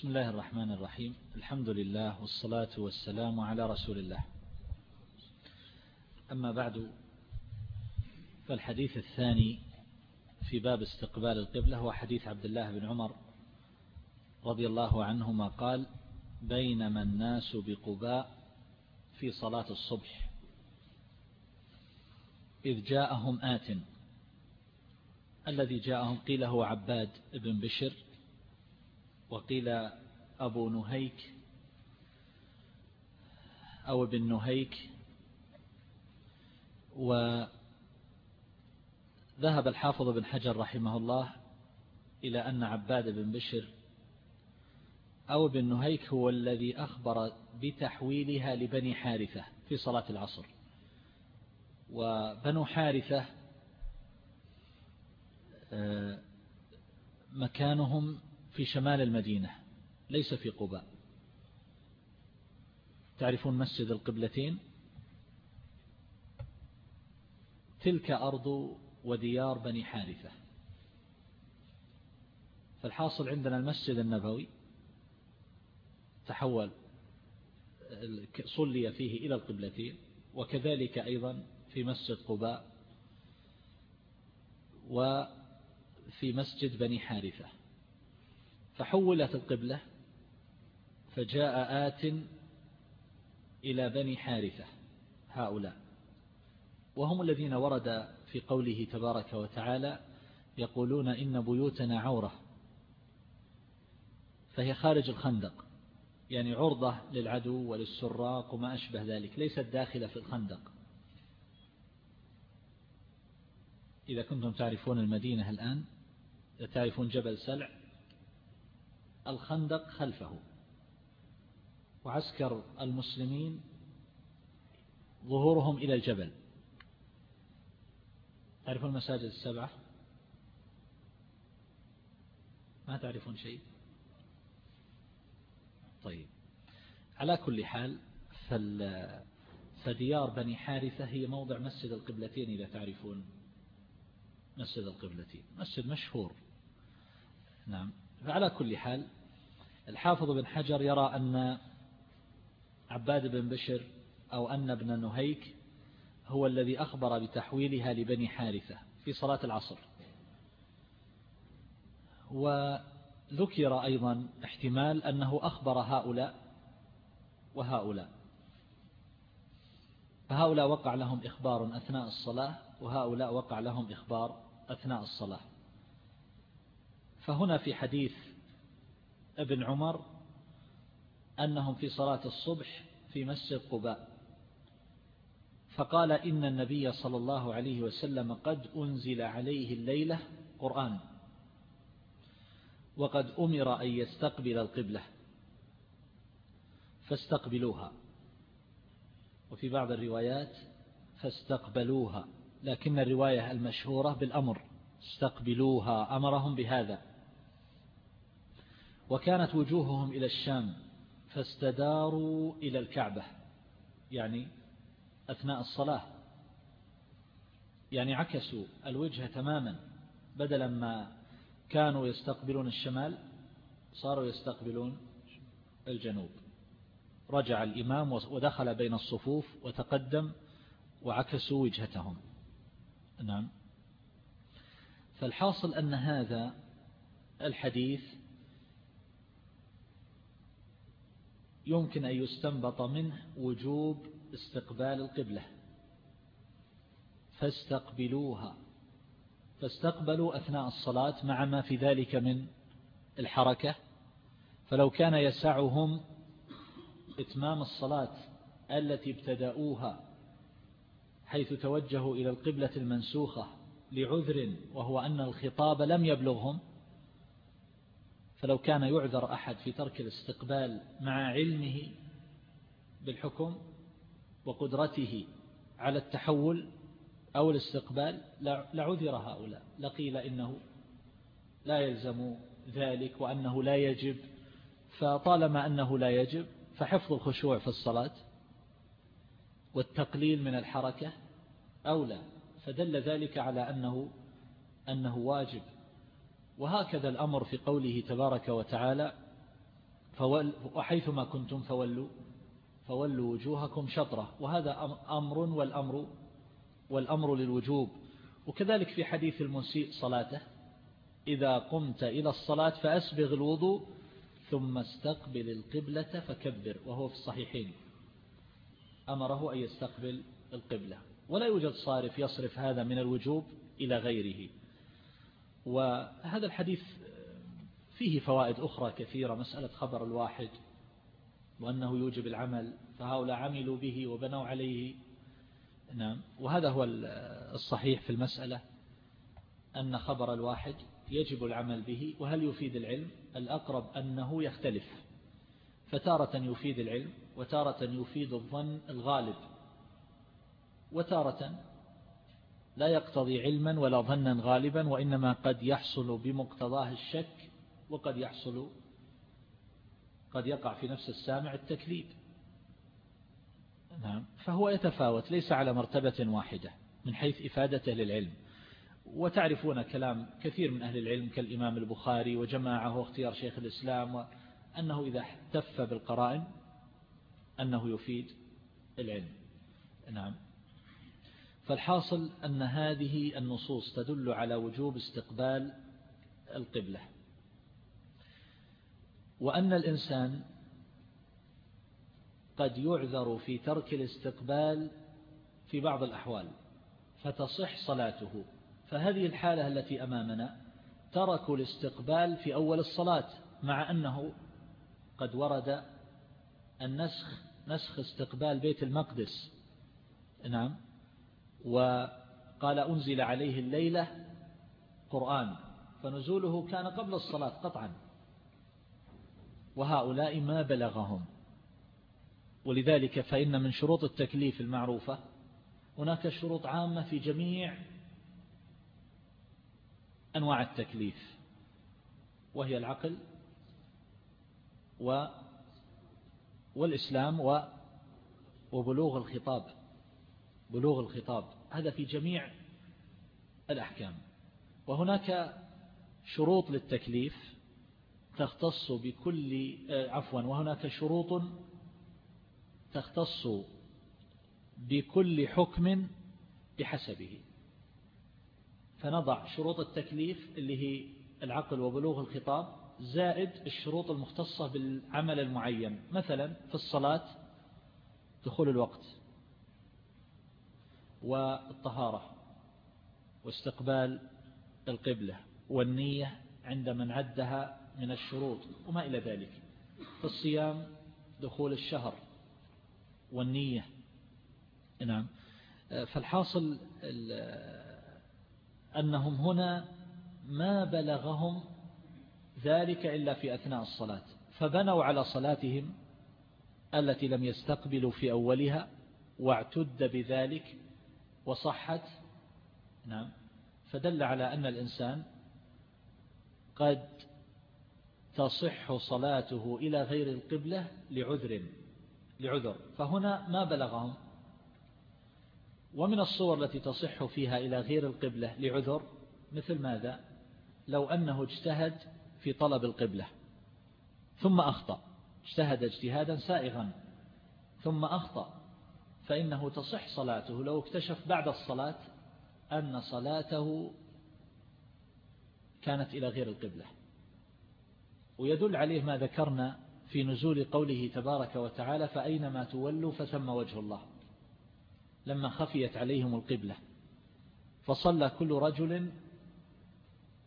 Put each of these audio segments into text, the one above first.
بسم الله الرحمن الرحيم. الحمد لله والصلاة والسلام على رسول الله. أما بعد فالحديث الثاني في باب استقبال القبلة هو حديث عبد الله بن عمر رضي الله عنهما قال بينما الناس بقباء في صلاة الصبح إذ جاءهم آت. الذي جاءهم قيل هو عباد بن بشر وقيل أبو نهيك أو ابن نهيك وذهب الحافظ بن حجر رحمه الله إلى أن عباد بن بشر أو ابن نهيك هو الذي أخبر بتحويلها لبني حارثة في صلاة العصر. وبنو حارثة آه، مكانهم في شمال المدينة ليس في قباء. تعرفون مسجد القبلتين؟ تلك أرض وديار بني حارثة. فالحاصل عندنا المسجد النبوي تحول صلي فيه إلى القبلتين وكذلك أيضا في مسجد قباء وفي مسجد بني حارثة. فحولت القبلة فجاء آت إلى بني حارثة هؤلاء. وهم الذين ورد في قوله تبارك وتعالى يقولون إن بيوتنا عورة. فهي خارج الخندق يعني عرضة للعدو وللسراق وما أشبه ذلك ليست داخلة في الخندق. إذا كنتم تعرفون المدينة الآن تعرفون جبل سلع الخندق خلفه. وعسكر المسلمين ظهورهم إلى الجبل. تعرفون المساجد السبعة؟ ما تعرفون شيء؟ طيب. على كل حال فديار بني حارثة هي موضع مسجد القبلتين إذا تعرفون مسجد القبلتين. مسجد مشهور. نعم. فعلى كل حال الحافظ بن حجر يرى أن عباد بن بشر أو أن ابن نهيك هو الذي أخبر بتحويلها لبني حارثة في صلاة العصر. وذكر أيضا احتمال أنه أخبر هؤلاء وهؤلاء. فهؤلاء وقع لهم إخبار أثناء الصلاة وهؤلاء وقع لهم إخبار أثناء الصلاة. فهنا في حديث ابن عمر أنهم في صلاة الصبح في مسجد قباء. فقال إن النبي صلى الله عليه وسلم قد أنزل عليه الليلة قرآن وقد أمر أن يستقبل القبلة فاستقبلوها. وفي بعض الروايات فاستقبلوها لكن الرواية المشهورة بالأمر استقبلوها أمرهم بهذا. وكانت وجوههم إلى الشام فاستداروا إلى الكعبة يعني أثناء الصلاة. يعني عكسوا الوجه تماما بدلا ما كانوا يستقبلون الشمال صاروا يستقبلون الجنوب. رجع الإمام ودخل بين الصفوف وتقدم وعكسوا وجهتهم. نعم. فالحاصل أن هذا الحديث يمكن أن يستنبط منه وجوب استقبال القبلة. فاستقبلوها. فاستقبلوا أثناء الصلاة مع ما في ذلك من الحركة. فلو كان يسعهم إتمام الصلاة التي ابتدأوها حيث توجهوا إلى القبلة المنسوخة لعذر وهو أن الخطاب لم يبلغهم فلو كان يعذر أحد في ترك الاستقبال مع علمه بالحكم وقدرته على التحول أو الاستقبال لعذر هؤلاء. لقيل إنه لا يلزم ذلك وأنه لا يجب. فطالما أنه لا يجب فحفظ الخشوع في الصلاة والتقليل من الحركة أولى. فدل ذلك على أنه أنه واجب. وهكذا الأمر في قوله تبارك وتعالى وحيثما كنتم فولوا فولوا وجوهكم شطرة. وهذا أمر والأمر والأمر للوجوب. وكذلك في حديث المسيء صلاته إذا قمت إلى الصلاة فأسبغ الوضوء ثم استقبل القبلة فكبر. وهو في الصحيحين. أمره أن يستقبل القبلة. ولا يوجد صارف يصرف هذا من الوجوب إلى غيره. وهذا الحديث فيه فوائد أخرى كثيرة مسألة خبر الواحد وأنه يوجب العمل فهؤلاء عملوا به وبنوا عليه. نعم. وهذا هو الصحيح في المسألة أن خبر الواحد يجب العمل به وهل يفيد العلم؟ الأقرب أنه يختلف. فتارة يفيد العلم وتارة يفيد الظن الغالب. وتارة لا يقتضي علما ولا ظنا غالبا وإنما قد يحصل بمقتضاه الشك وقد يحصل قد يقع في نفس السامع التكذيب. نعم. فهو يتفاوت ليس على مرتبة واحدة من حيث إفادته للعلم. وتعرفون كلام كثير من أهل العلم كالإمام البخاري وجماعة واختيار شيخ الإسلام وأنه إذا احتف بالقرائن أنه يفيد العلم. نعم. فالحاصل أن هذه النصوص تدل على وجوب استقبال القبلة. وأن الإنسان قد يعذر في ترك الاستقبال في بعض الأحوال فتصح صلاته. فهذه الحالة التي أمامنا تركوا الاستقبال في أول الصلاة مع أنه قد ورد النسخ نسخ استقبال بيت المقدس. نعم. وقال أنزل عليه الليلة قرآن فنزوله كان قبل الصلاة قطعا. وهؤلاء ما بلغهم. ولذلك فإن من شروط التكليف المعروفة هناك شروط عامة في جميع أنواع التكليف وهي العقل و والإسلام و وبلوغ الخطاب. بلوغ الخطاب. هذا في جميع الأحكام. وهناك شروط للتكليف تختص بكل آه، عفوا وهناك شروط تختص بكل حكم بحسبه. فنضع شروط التكليف اللي هي العقل وبلوغ الخطاب زائد الشروط المختصة بالعمل المعين. مثلا في الصلاة دخول الوقت. والطهارة واستقبال القبلة والنية عند من عدها من الشروط وما إلى ذلك. في الصيام دخول الشهر والنية. نعم. فالحاصل أنهم هنا ما بلغهم ذلك إلا في أثناء الصلاة. فبنوا على صلاتهم التي لم يستقبلوا في أولها واعتد بذلك وصحت نعم فدل على أن الإنسان قد تصح صلاته إلى غير القبلة لعذر لعذر. فهنا ما بلغهم؟ ومن الصور التي تصح فيها إلى غير القبلة لعذر مثل ماذا؟ لو أنه اجتهد في طلب القبلة ثم أخطأ اجتهد اجتهادا سائغا ثم أخطأ. فإنه تصح صلاته. لو اكتشف بعد الصلاة أن صلاته كانت إلى غير القبلة. ويدل عليه ما ذكرنا في نزول قوله تبارك وتعالى فأينما تولوا فثم وجه الله. لما خفيت عليهم القبلة. فصلى كل رجل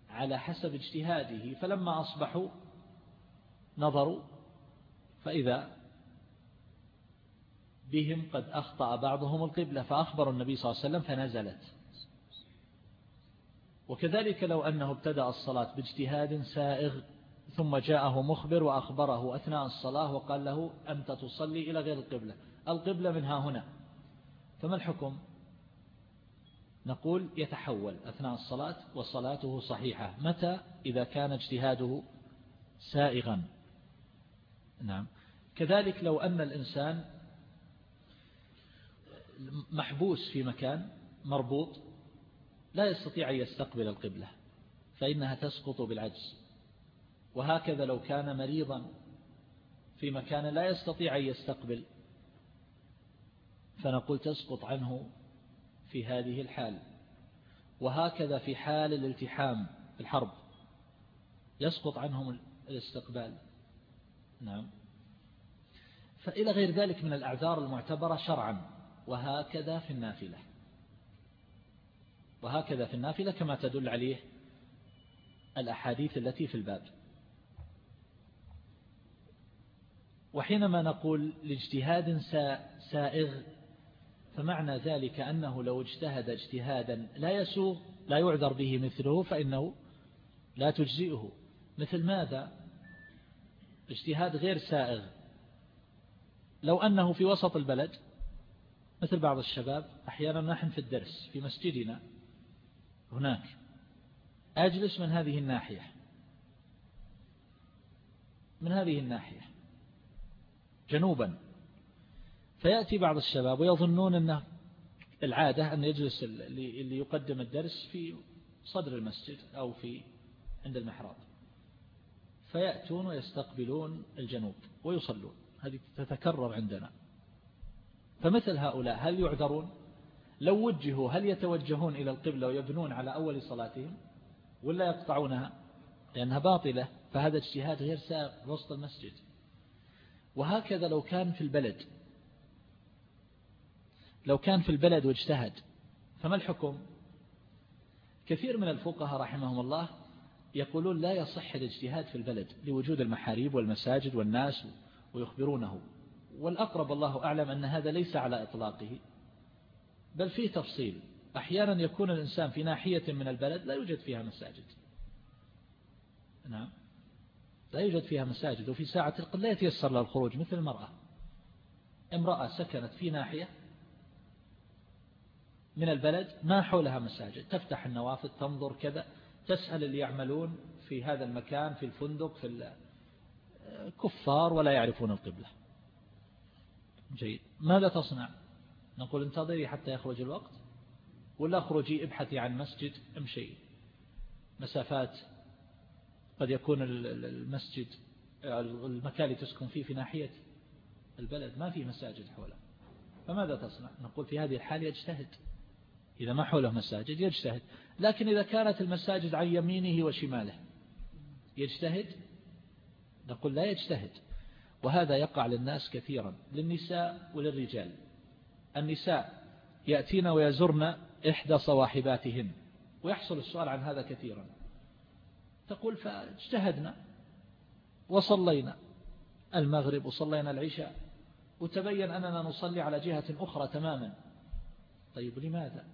على حسب اجتهاده. فلما أصبحوا نظروا فإذا بهم قد أخطأ بعضهم القبلة فأخبر النبي صلى الله عليه وسلم فنزلت. وكذلك لو أنه ابتدأ الصلاة باجتهاد سائغ ثم جاءه مخبر وأخبره أثناء الصلاة وقال له أنت تصلي إلى غير القبلة. القبلة منها هنا. فما الحكم؟ نقول يتحول أثناء الصلاة وصلاته صحيحة. متى؟ إذا كان اجتهاده سائغا. نعم. كذلك لو أن الإنسان محبوس في مكان مربوط لا يستطيع أن يستقبل القبلة فإنها تسقط بالعجز. وهكذا لو كان مريضا في مكان لا يستطيع أن يستقبل فنقول تسقط عنه في هذه الحال. وهكذا في حال الالتحام في الحرب يسقط عنهم الاستقبال. نعم. فإلى غير ذلك من الأعذار المعتبرة شرعا. وهكذا في النافلة. وهكذا في النافلة كما تدل عليه الأحاديث التي في الباب. وحينما نقول لاجتهاد سائغ فمعنى ذلك أنه لو اجتهد اجتهادا لا يسوغ لا يعذر به مثله فإنه لا تجزئه. مثل ماذا؟ اجتهاد غير سائغ. لو أنه في وسط البلد مثل بعض الشباب أحيانا نحن في الدرس في مسجدنا هناك. أجلس من هذه الناحية. من هذه الناحية. جنوبا. فيأتي بعض الشباب ويظنون أنه العادة أن يجلس اللي يقدم الدرس في صدر المسجد أو في عند المحراب. فيأتون ويستقبلون الجنوب ويصلون. هذه تتكرر عندنا. فمثل هؤلاء هل يعذرون؟ لو وجهوا هل يتوجهون إلى القبلة ويبنون على أول صلاتهم؟ ولا يقطعونها؟ لأنها باطلة فهذا اجتهاد غير سائق وسط المسجد. وهكذا لو كان في البلد. لو كان في البلد واجتهد. فما الحكم؟ كثير من الفقهاء رحمهم الله يقولون لا يصح الاجتهاد في البلد لوجود المحاريب والمساجد والناس ويخبرونه. والأقرب الله أعلم أن هذا ليس على إطلاقه بل فيه تفصيل. أحيانا يكون الإنسان في ناحية من البلد لا يوجد فيها مساجد. نعم. لا يوجد فيها مساجد وفي ساعة القل لا يتيسر لها الخروج مثل المرأة. امرأة سكنت في ناحية من البلد ما حولها مساجد تفتح النوافذ تنظر كذا تسأل اللي يعملون في هذا المكان في الفندق في كفار ولا يعرفون القبلة. جيد. ماذا تصنع؟ نقول انتظري حتى يخرج الوقت؟ ولا اخرجي ابحثي عن مسجد امشي مسافات قد يكون المسجد المكان اللي تسكن فيه في ناحية البلد ما فيه مساجد حوله. فماذا تصنع؟ نقول في هذه الحال يجتهد. إذا ما حوله مساجد يجتهد. لكن إذا كانت المساجد عن يمينه وشماله يجتهد؟ نقول لا يجتهد. وهذا يقع للناس كثيرا للنساء وللرجال. النساء يأتين ويزرن إحدى صواحباتهن ويحصل السؤال عن هذا كثيرا. تقول فاجتهدنا وصلينا المغرب وصلينا العشاء وتبين أننا نصلي على جهة أخرى تماما. طيب لماذا؟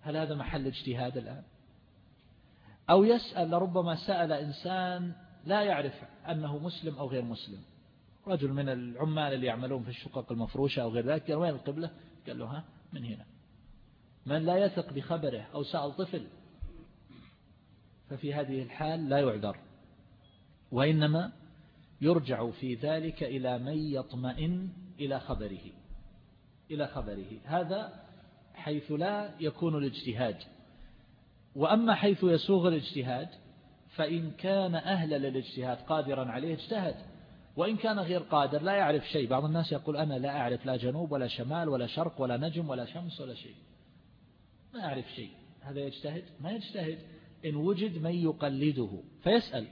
هل هذا محل اجتهاد الآن؟ أو يسأل لربما سأل إنسان لا يعرف أنه مسلم أو غير مسلم. رجل من العمال اللي يعملون في الشقق المفروشة أو غير ذلك قال وين القبلة؟ قال له ها من هنا. من لا يثق بخبره أو سأل طفل ففي هذه الحال لا يعذر. وإنما يرجع في ذلك إلى من يطمئن إلى خبره إلى خبره. هذا حيث لا يكون الاجتهاد. وأما حيث يسوغ الاجتهاد فإن كان أهلا للاجتهاد قادرا عليه اجتهد وإن كان غير قادر لا يعرف شيء. بعض الناس يقول أنا لا أعرف لا جنوب ولا شمال ولا شرق ولا نجم ولا شمس ولا شيء. ما أعرف شيء. هذا يجتهد؟ ما يجتهد. إن وجد من يقلده. فيسأل.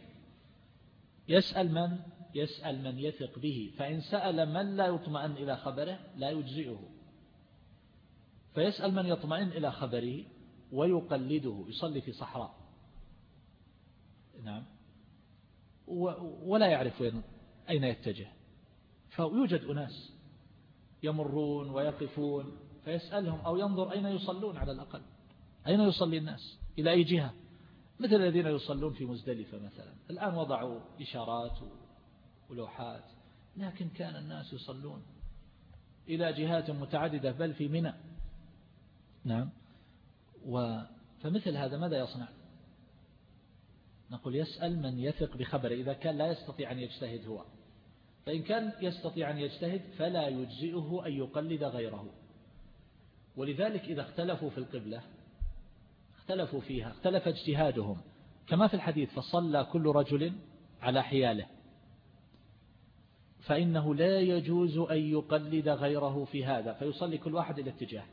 يسأل من؟ يسأل من يثق به. فإن سأل من لا يطمئن إلى خبره لا يجزئه. فيسأل من يطمئن إلى خبره ويقلده. يصلي في صحراء. نعم. ولا يعرف وين أين يتجه. فيوجد أناس يمرون ويقفون فيسألهم أو ينظر أين يصلون على الأقل. أين يصلي الناس؟ إلى أي جهة؟ مثل الذين يصلون في مزدلفة مثلا. الآن وضعوا إشارات ولوحات. لكن كان الناس يصلون إلى جهات متعددة بل في منى. نعم. و فمثل هذا ماذا يصنع؟ نقول يسأل من يثق بخبره إذا كان لا يستطيع أن يجتهد هو. فإن كان يستطيع أن يجتهد فلا يجزئه أن يقلد غيره. ولذلك إذا اختلفوا في القبلة اختلفوا فيها اختلف اجتهادهم. كما في الحديث فصلى كل رجل على حياله. فإنه لا يجوز أن يقلد غيره في هذا. فيصلي كل واحد إلى اتجاه.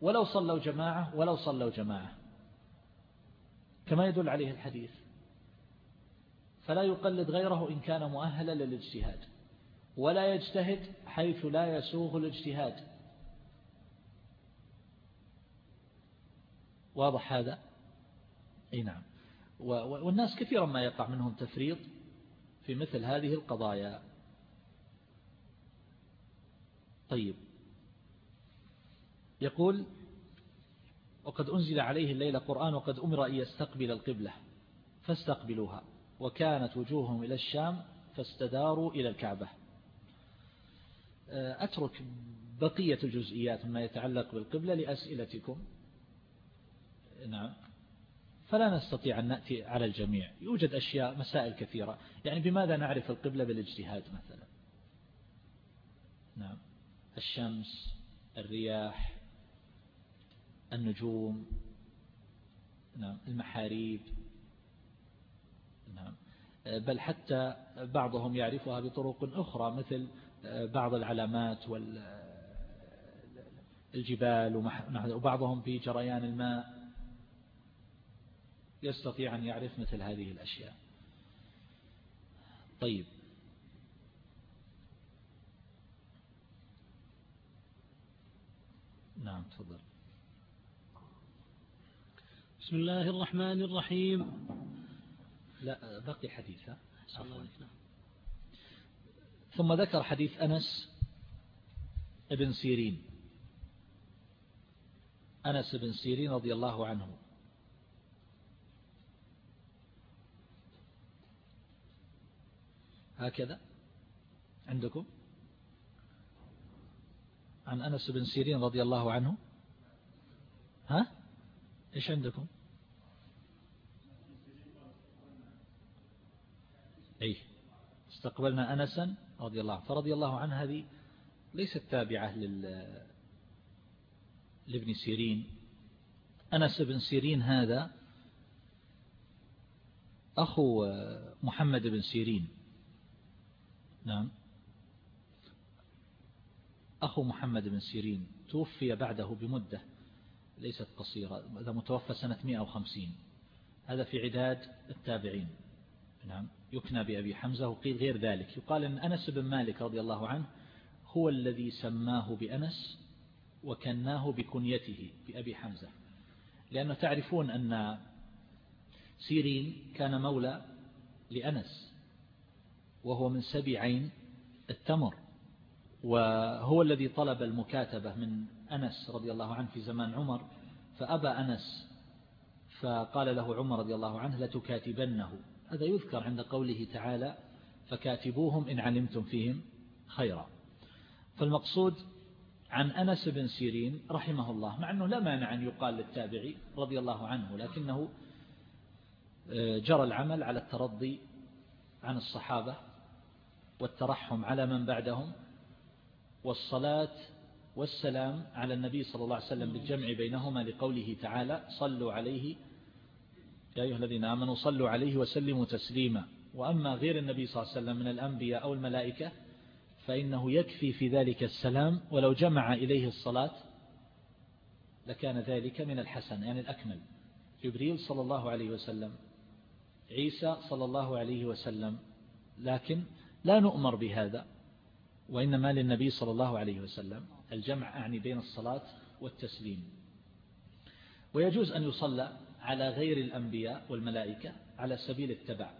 ولو صلوا جماعة ولو صلوا جماعة. كما يدل عليه الحديث. فلا يقلد غيره إن كان مؤهلا للاجتهاد ولا يجتهد حيث لا يسوغ الاجتهاد. واضح هذا؟ أي نعم. والناس كثيرا ما يقع منهم تفريط في مثل هذه القضايا. طيب. يقول وقد أنزل عليه الليلة قرآن وقد أمر أن يستقبل القبلة فاستقبلوها. وكانت وجوههم إلى الشام فاستداروا إلى الكعبة. أترك بقية الجزئيات مما يتعلق بالقبلة لأسئلتكم. نعم. فلا نستطيع أن نأتي على الجميع. يوجد أشياء مسائل كثيرة. يعني بماذا نعرف القبلة بالاجتهاد مثلا؟ نعم. الشمس الرياح النجوم نعم المحاريب. بل حتى بعضهم يعرفها بطرق أخرى مثل بعض العلامات والجبال وبعضهم في جريان الماء يستطيع أن يعرف مثل هذه الأشياء. طيب. نعم تفضل. بسم الله الرحمن الرحيم. لا بقي حديث ثم ذكر حديث أنس ابن سيرين. أنس بن سيرين رضي الله عنه. هكذا. عندكم؟ عن أنس بن سيرين رضي الله عنه. ها؟ إيش عندكم؟ أي استقبلنا أنسا رضي الله فرضي الله عنه هذه ليست تابعة لل لابن سيرين. أنس بن سيرين هذا أخو محمد بن سيرين. نعم. أخو محمد بن سيرين توفي بعده بمدة ليست قصيرة هذا متوفى سنة 150 هذا في عداد التابعين. نعم. يكنى بأبي حمزة وقيل غير ذلك. يقال أن أنس بن مالك رضي الله عنه هو الذي سماه بأنس وكناه بكنيته بأبي حمزة. لأنه تعرفون أن سيرين كان مولى لأنس وهو من سبي عين التمر وهو الذي طلب المكاتبة من أنس رضي الله عنه في زمان عمر فأبى أنس فقال له عمر رضي الله عنه لتكاتبنه. هذا يذكر عند قوله تعالى فكاتبوهم إن علمتم فيهم خيرا. فالمقصود عن أنس بن سيرين رحمه الله مع أنه لا مانع أن يقال للتابعي رضي الله عنه لكنه آه، جرى العمل على الترضي عن الصحابة والترحم على من بعدهم والصلاة والسلام على النبي صلى الله عليه وسلم بالجمع بينهما لقوله تعالى صلوا عليه يا أيها الذين آمنوا صلوا عليه وسلموا تسليما. وأما غير النبي صلى الله عليه وسلم من الأنبياء أو الملائكة فإنه يكفي في ذلك السلام. ولو جمع إليه الصلاة لكان ذلك من الحسن يعني الأكمل. جبريل صلى الله عليه وسلم عيسى صلى الله عليه وسلم. لكن لا نؤمر بهذا وإنما للنبي صلى الله عليه وسلم. الجمع أعني بين الصلاة والتسليم. ويجوز أن يصلى على غير الأنبياء والملائكة على سبيل التبع.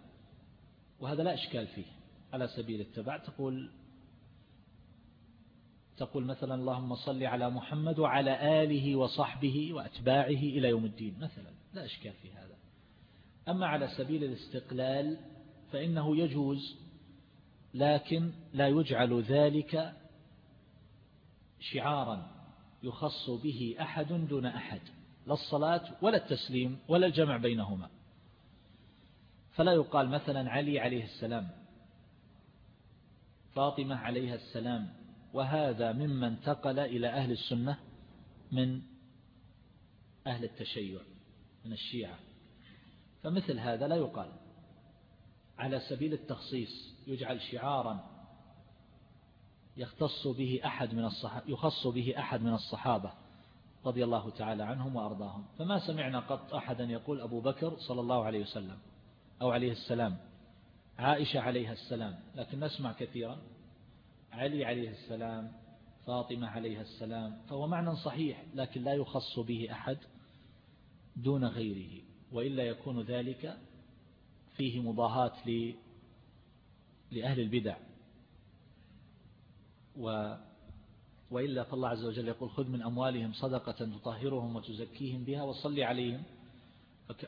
وهذا لا إشكال فيه. على سبيل التبع تقول تقول مثلا اللهم صل على محمد وعلى آله وصحبه وأتباعه إلى يوم الدين مثلا لا إشكال في هذا. أما على سبيل الاستقلال فإنه يجوز لكن لا يجعل ذلك شعارا يخص به أحد دون أحد. لا الصلاة ولا التسليم ولا الجمع بينهما. فلا يقال مثلا علي عليه السلام فاطمة عليها السلام وهذا مما انتقل إلى أهل السنة من أهل التشيع من الشيعة. فمثل هذا لا يقال. على سبيل التخصيص يجعل شعارا يختص به أحد من الصحابة يخص به أحد من الصحابة. رضي الله تعالى عنهم وأرضاهم. فما سمعنا قط أحدا يقول أبو بكر صلى الله عليه وسلم أو عليه السلام عائشة عليها السلام لكن نسمع كثيرا علي عليه السلام فاطمة عليها السلام فهو معنى صحيح لكن لا يخص به أحد دون غيره وإلا يكون ذلك فيه مضاهاة لأهل البدع. و وإلا فالله عز وجل يقول خذ من أموالهم صدقة تطهرهم وتزكيهم بها وصلي عليهم.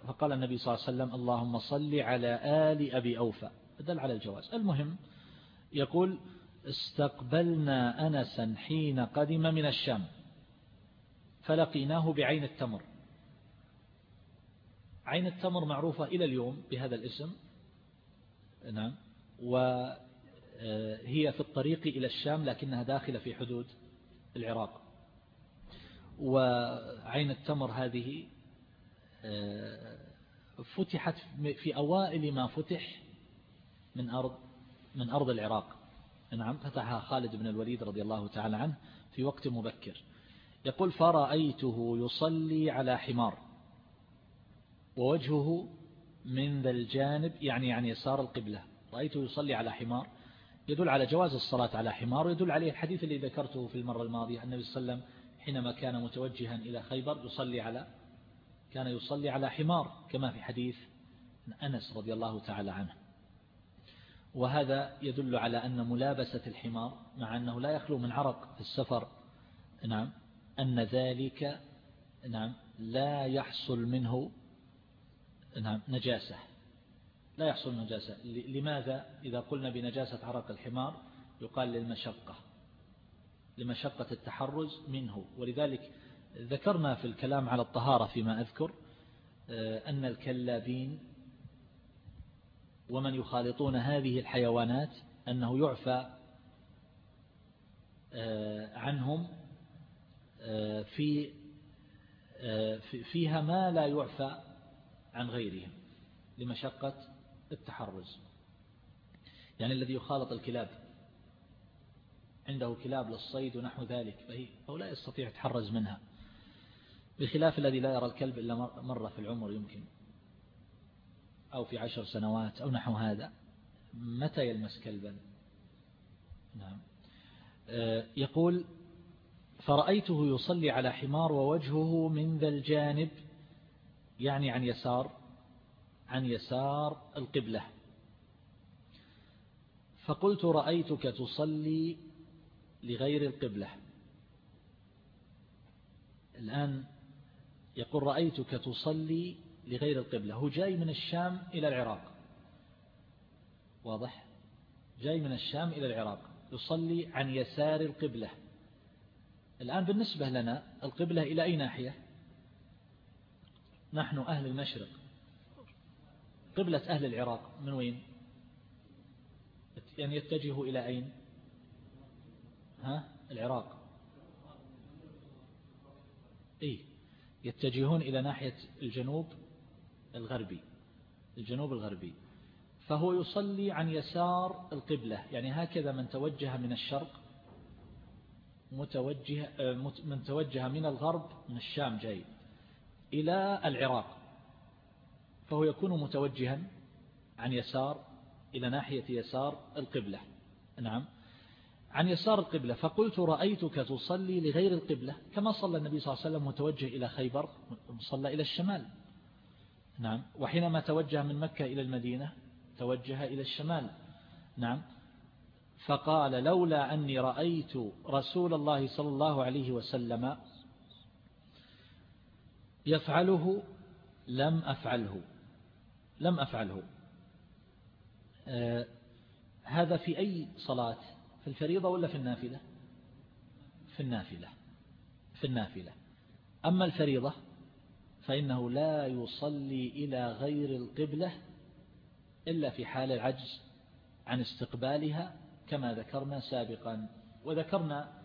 فقال النبي صلى الله عليه وسلم اللهم صل على آل أبي أوفى. دل على الجواز. المهم يقول استقبلنا أنسا حين قدم من الشام فلقيناه بعين التمر. عين التمر معروفة إلى اليوم بهذا الاسم. نعم. وهي في الطريق إلى الشام لكنها داخلة في حدود العراق. وعين التمر هذه فتحت في أوائل ما فتح من أرض من أرض العراق. نعم فتحها خالد بن الوليد رضي الله تعالى عنه في وقت مبكر. يقول فرأيته يصلي على حمار ووجهه من ذا الجانب يعني عن يسار القبلة. رأيته يصلي على حمار يدل على جواز الصلاة على حمار ويدل عليه الحديث الذي ذكرته في المرة الماضية النبي صلى الله عليه وسلم حينما كان متوجها إلى خيبر يصلي على كان يصلي على حمار كما في حديث أنس رضي الله تعالى عنه. وهذا يدل على أن ملابسة الحمار مع أنه لا يخلو من عرق في السفر نعم أن ذلك نعم لا يحصل منه نعم نجاسة. لا يحصل نجاسة. لماذا؟ إذا قلنا بنجاسة عرق الحمار يقال للمشقة لمشقة التحرز منه. ولذلك ذكرنا في الكلام على الطهارة فيما أذكر آه، أن الكلابين ومن يخالطون هذه الحيوانات أنه يعفى آه، عنهم آه، في فيها ما لا يعفى عن غيرهم لمشقة التحرز. يعني الذي يخالط الكلاب. عنده كلاب للصيد ونحو ذلك فهي أو لا يستطيع يتحرز منها. بخلاف الذي لا يرى الكلب إلا مرة في العمر يمكن أو في عشر سنوات أو نحو هذا متى يلمس كلبا؟ نعم. آه، يقول فرأيته يصلي على حمار ووجهه من ذا الجانب يعني عن يسار عن يسار القبلة. فقلت رأيتك تصلي لغير القبلة. الآن يقول رأيتك تصلي لغير القبلة. هو جاي من الشام إلى العراق. واضح؟ جاي من الشام إلى العراق. يصلي عن يسار القبلة. الآن بالنسبة لنا القبلة إلى أي ناحية؟ نحن أهل المشرق قبلة أهل العراق من وين؟ يعني يتجه إلى أين؟ ها؟ العراق. إيه يتجهون إلى ناحية الجنوب الغربي الجنوب الغربي. فهو يصلي عن يسار القبلة يعني هكذا من توجه من الشرق متوجه من توجه من الغرب من الشام جاي إلى العراق. فهو يكون متوجها عن يسار إلى ناحية يسار القبلة. نعم. عن يسار القبلة. فقلت رأيتك تصلي لغير القبلة كما صلى النبي صلى الله عليه وسلم متوجه إلى خيبر صلى إلى الشمال. نعم. وحينما توجه من مكة إلى المدينة توجه إلى الشمال. نعم. فقال لولا أني رأيت رسول الله صلى الله عليه وسلم يفعله لم أفعله. لم أفعله. آه هذا في أي صلاة؟ في الفريضة ولا في النافلة؟ في النافلة. في النافلة. أما الفريضة فإنه لا يصلي إلى غير القبلة إلا في حال العجز عن استقبالها كما ذكرنا سابقا. وذكرنا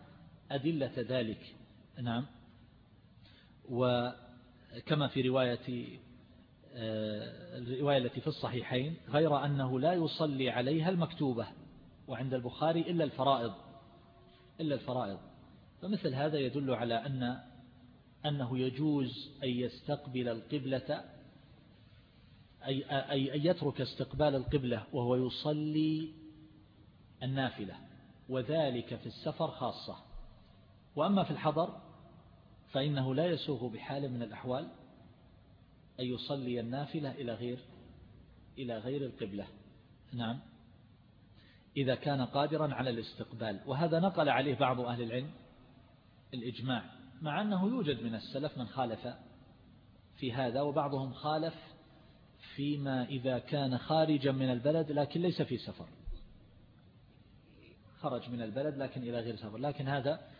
أدلة ذلك. نعم. وكما في رواية الرواية التي في الصحيحين غير أنه لا يصلي عليها المكتوبة وعند البخاري إلا الفرائض إلا الفرائض. فمثل هذا يدل على أن أنه يجوز أن يستقبل القبلة أي, أي أن يترك استقبال القبلة وهو يصلي النافلة وذلك في السفر خاصة. وأما في الحضر فإنه لا يسوغ بحال من الأحوال. أن يصلي النافلة إلى غير إلى غير القبلة. نعم. إذا كان قادرا على الاستقبال. وهذا نقل عليه بعض أهل العلم الإجماع. مع أنه يوجد من السلف من خالف في هذا وبعضهم خالف فيما إذا كان خارجا من البلد لكن ليس في سفر. خرج من البلد لكن إلى غير سفر. لكن هذا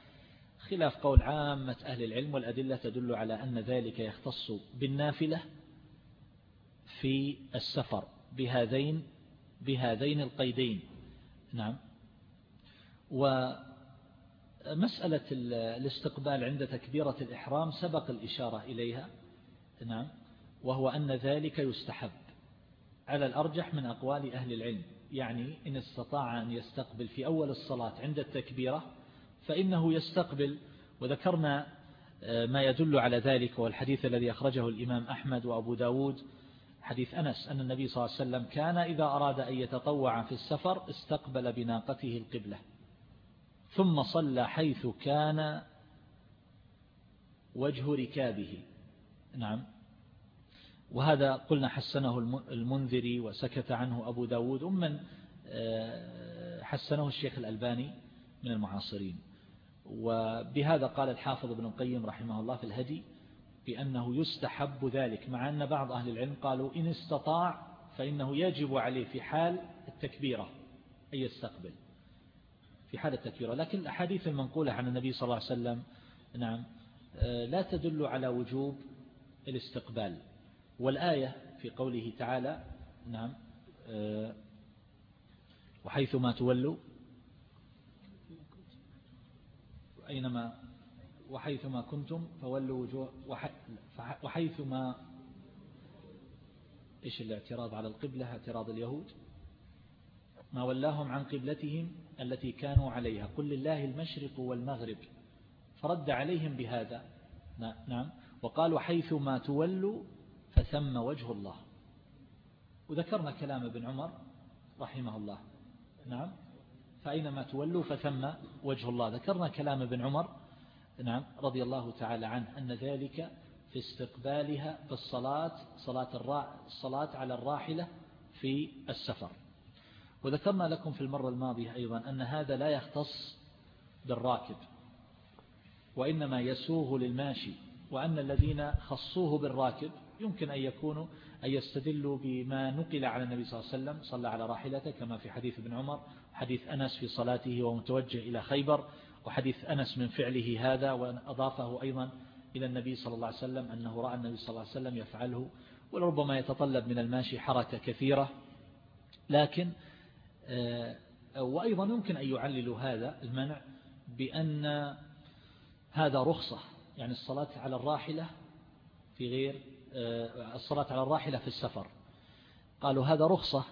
خلاف قول عامة أهل العلم والأدلة تدل على أن ذلك يختص بالنافلة في السفر بهذين بهذين القيدين. نعم. ومسألة الاستقبال عند تكبيرة الإحرام سبق الإشارة إليها. نعم. وهو أن ذلك يستحب على الأرجح من أقوال أهل العلم. يعني إن استطاع أن يستقبل في أول الصلاة عند التكبيرة فإنه يستقبل. وذكرنا آه، ما يدل على ذلك والحديث الذي أخرجه الإمام أحمد وأبو داود. حديث أنس أن النبي صلى الله عليه وسلم كان إذا أراد أن يتطوع في السفر استقبل بناقته القبلة ثم صلى حيث كان وجه ركابه. نعم. وهذا قلنا حسنه المنذري وسكت عنه أبو داود. ومن آه، حسنه الشيخ الألباني من المعاصرين. وبهذا قال الحافظ ابن القيم رحمه الله في الهدي بأنه يستحب ذلك مع أن بعض أهل العلم قالوا إن استطاع فإنه يجب عليه في حال التكبيرة أن يستقبل في حال التكبيرة. لكن الأحاديث المنقولة عن النبي صلى الله عليه وسلم نعم آه، لا تدل على وجوب الاستقبال. والآية في قوله تعالى نعم آه، وحيثما تولوا أينما وحيثما كنتم فولوا وجوه وحيثما إيش الاعتراض على القبلة؟ اعتراض اليهود. ما ولاهم عن قبلتهم التي كانوا عليها. قل لله المشرق والمغرب. فرد عليهم بهذا. نعم. وقالوا حيثما تولوا فثم وجه الله. وذكرنا كلام ابن عمر رحمه الله. نعم. فأينما تولوا فثم وجه الله. ذكرنا كلام ابن عمر نعم رضي الله تعالى عنه أن ذلك في استقبالها في الصلاة صلاة, الصلاة على الراحلة في السفر. وذكرنا لكم في المرة الماضية أيضا أن هذا لا يختص بالراكب وإنما يسوغ للماشي وأن الذين خصوه بالراكب يمكن أن يكونوا أن يستدلوا بما نقل على النبي صلى الله عليه وسلم صلى على راحلته كما في حديث ابن عمر حديث أنس في صلاته ومتوجه إلى خيبر وحديث أنس من فعله هذا وأضافه أيضا إلى النبي صلى الله عليه وسلم أنه رأى النبي صلى الله عليه وسلم يفعله ولربما يتطلب من الماشي حركة كثيرة. لكن آه، وأيضا يمكن أن يعللوا هذا المنع بأن هذا رخصة يعني الصلاة على الراحلة في غير آه، الصلاة على الراحلة في السفر. قالوا هذا رخصة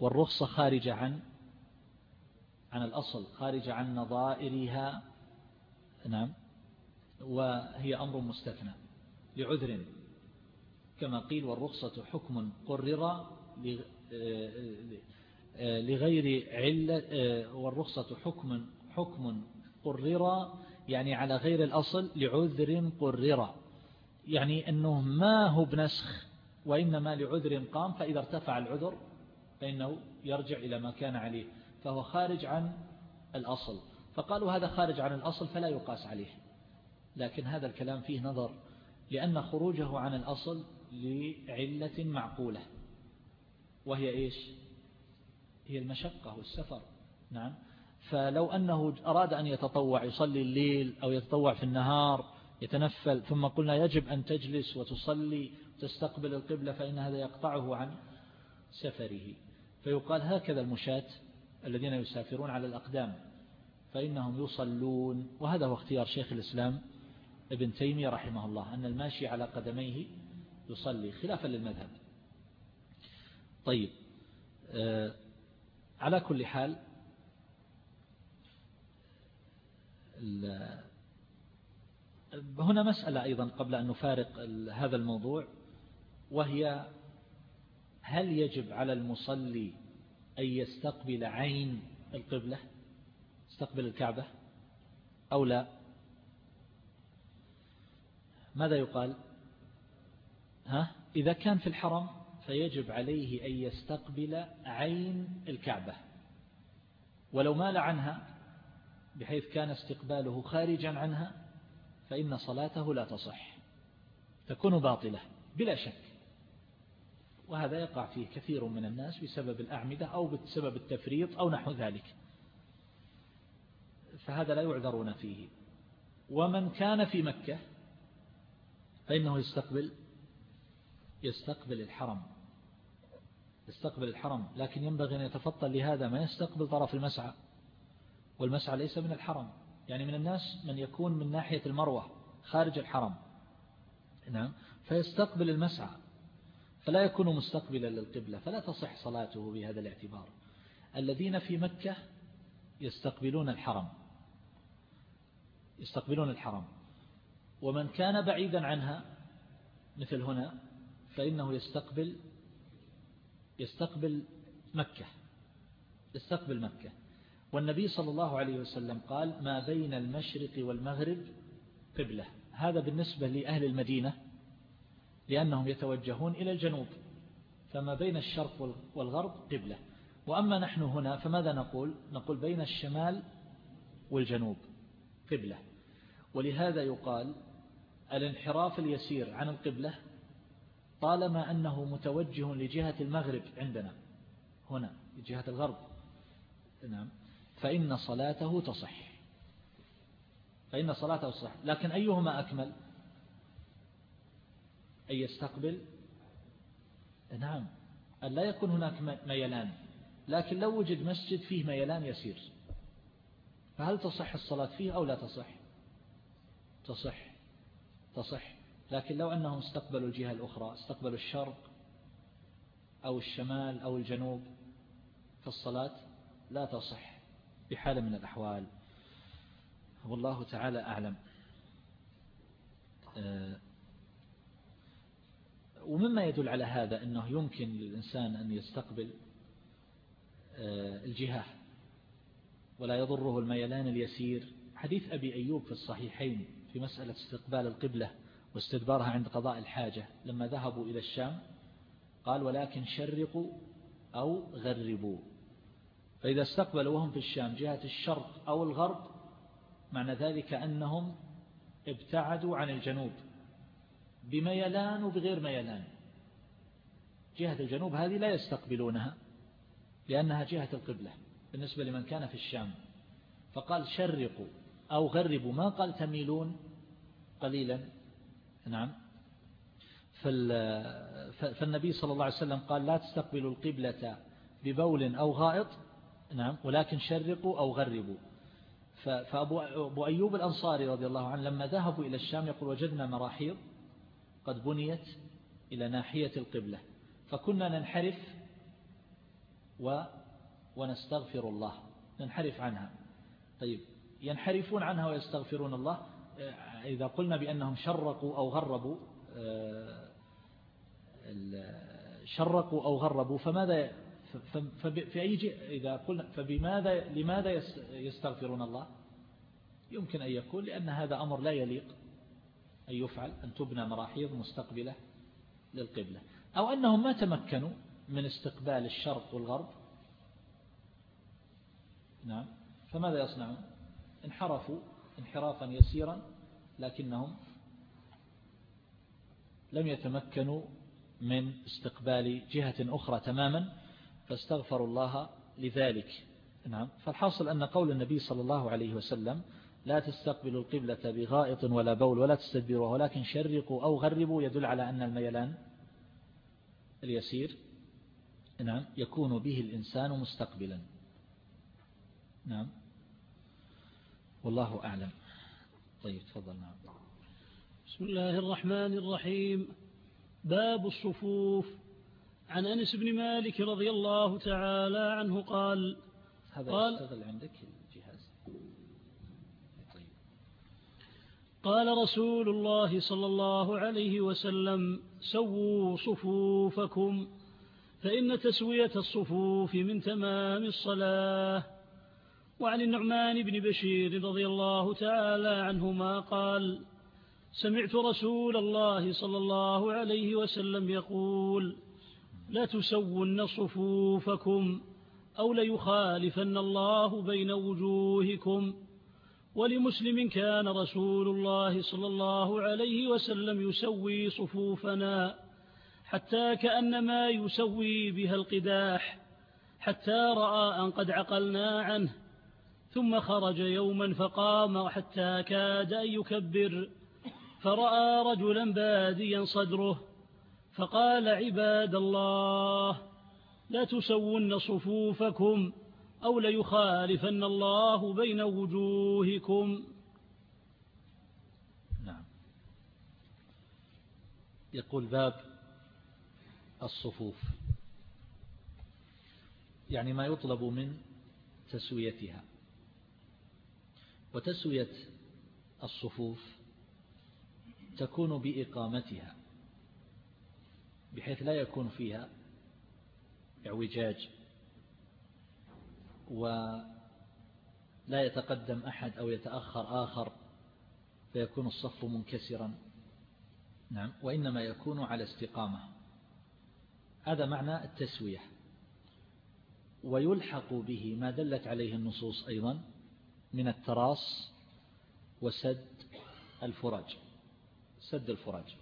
والرخصة خارجة عن عن الأصل خارجة عن نظائرها. نعم. وهي أمر مستثنى لعذر. كما قيل والرخصة حكم قرر لغير علة والرخصة حكم حكم قرر يعني على غير الأصل لعذر قرر. يعني أنه ما هو بنسخ وإنما لعذر قام فإذا ارتفع العذر فإنه يرجع إلى ما كان عليه. فهو خارج عن الأصل. فقالوا هذا خارج عن الأصل فلا يقاس عليه. لكن هذا الكلام فيه نظر لأن خروجه عن الأصل لعلة معقولة. وهي إيش؟ هي المشقة والسفر. نعم. فلو أنه أراد أن يتطوع يصلي الليل أو يتطوع في النهار يتنفل ثم قلنا يجب أن تجلس وتصلي تستقبل القبلة فإن هذا يقطعه عن سفره. فيقال هكذا المشاة الذين يسافرون على الأقدام فإنهم يصلون. وهذا هو اختيار شيخ الإسلام ابن تيمية رحمه الله أن الماشي على قدميه يصلي خلافا للمذهب. طيب آه، على كل حال هنا مسألة أيضا قبل أن نفارق هذا الموضوع وهي هل يجب على المصلي أن يستقبل عين القبلة يستقبل الكعبة أو لا؟ ماذا يقال؟ ها؟ إذا كان في الحرم فيجب عليه أن يستقبل عين الكعبة ولو مال عنها بحيث كان استقباله خارجا عنها فإن صلاته لا تصح تكون باطلة بلا شك. وهذا يقع فيه كثير من الناس بسبب الأعمدة أو بسبب التفريط أو نحو ذلك. فهذا لا يعذرون فيه. ومن كان في مكة فإنه يستقبل يستقبل الحرم يستقبل الحرم لكن ينبغي أن يتفطن لهذا ما يستقبل طرف المسعى. والمسعى ليس من الحرم. يعني من الناس من يكون من ناحية المروة خارج الحرم. نعم. فيستقبل المسعى. فلا يكون مستقبلا للقبلة فلا تصح صلاته بهذا الاعتبار. الذين في مكة يستقبلون الحرم. يستقبلون الحرم. ومن كان بعيدا عنها مثل هنا فإنه يستقبل يستقبل مكة. يستقبل مكة. والنبي صلى الله عليه وسلم قال ما بين المشرق والمغرب قبلة. هذا بالنسبة لأهل المدينة. لأنهم يتوجهون إلى الجنوب فما بين الشرق والغرب قبلة. وأما نحن هنا فماذا نقول؟ نقول بين الشمال والجنوب قبلة. ولهذا يقال الانحراف اليسير عن القبلة طالما أنه متوجه لجهة المغرب عندنا هنا لجهة الغرب. نعم. فإن صلاته تصح. فإن صلاته تصح. لكن أيهما أكمل؟ أن يستقبل؟ نعم. أن لا يكون هناك ميلان. لكن لو وجد مسجد فيه ميلان يسير. فهل تصح الصلاة فيه أو لا تصح؟ تصح. تصح. لكن لو أنهم استقبلوا الجهة الأخرى استقبلوا الشرق أو الشمال أو الجنوب فالصلاة لا تصح بحال من الأحوال. والله تعالى أعلم. آه، ومما يدل على هذا أنه يمكن للإنسان أن يستقبل آه، الجهة ولا يضره الميلان اليسير. حديث أبي أيوب في الصحيحين في مسألة استقبال القبلة واستدبارها عند قضاء الحاجة لما ذهبوا إلى الشام قال ولكن شرقوا أو غربوا. فإذا استقبلوا وهم في الشام جهة الشرق أو الغرب معنى ذلك أنهم ابتعدوا عن الجنوب. بميلان وبغير ميلان جهة الجنوب هذه لا يستقبلونها لأنها جهة القبلة بالنسبة لمن كان في الشام. فقال شرقوا أو غربوا ما قال تميلون؟ قليلا. نعم. فالنبي صلى الله عليه وسلم قال لا تستقبلوا القبلة ببول أو غائط. نعم. ولكن شرقوا أو غربوا. فأبو أيوب الأنصاري رضي الله عنه لما ذهبوا إلى الشام يقول وجدنا مراحيض. قد بنيت إلى ناحية القبلة. فكنا ننحرف و ونستغفر الله. ننحرف عنها. طيب ينحرفون عنها ويستغفرون الله. إذا قلنا بأنهم شرقوا أو غربوا آه، شرقوا أو غربوا فماذا في أي إذا قلنا فبماذا لماذا يستغفرون الله؟ يمكن أن يكون لأن هذا أمر لا يليق أن يفعل أن تبنى مراحيض مستقبلة للقبلة. أو أنهم ما تمكنوا من استقبال الشرق والغرب. نعم. فماذا يصنعون؟ انحرفوا انحرافا يسيرا لكنهم لم يتمكنوا من استقبال جهة أخرى تماما فاستغفروا الله لذلك. نعم. فالحاصل أن قول النبي صلى الله عليه وسلم لا تستقبلوا القبلة بغائط ولا بول ولا تستدبروها ولكن شرقوا أو غربوا يدل على أن الميلان اليسير. نعم يكون به الإنسان مستقبلا. نعم. والله أعلم. طيب تفضل. نعم. بسم الله الرحمن الرحيم. باب الصفوف. عن أنس بن مالك رضي الله تعالى عنه قال هذا قال يشتغل عندك الجهاز طيب قال رسول الله صلى الله عليه وسلم سووا صفوفكم فإن تسوية الصفوف من تمام الصلاة. وعن النعمان بن بشير رضي الله تعالى عنهما قال سمعت رسول الله صلى الله عليه وسلم يقول لا تسون صفوفكم أو ليخالفن الله بين وجوهكم. ولمسلم كان رسول الله صلى الله عليه وسلم يسوي صفوفنا حتى كأنما يسوي بها القداح حتى رأى أن قد عقلنا عنه ثم خرج يوما فقام حتى كاد أن يكبر فرأى رجلا باديا صدره فقال عباد الله لا تسون صفوفكم أو ليخالفن الله بين وجوهكم. نعم. يقول باب الصفوف. يعني ما يطلب من تسويتها. وتسوية الصفوف تكون بإقامتها بحيث لا يكون فيها اعوجاج. ولا يتقدم أحد أو يتأخر آخر فيكون الصف منكسرا. نعم وإنما يكون على استقامة. هذا معنى التسوية. ويلحق به ما دلت عليه النصوص أيضا من التراص وسد الفرج. سد الفرج.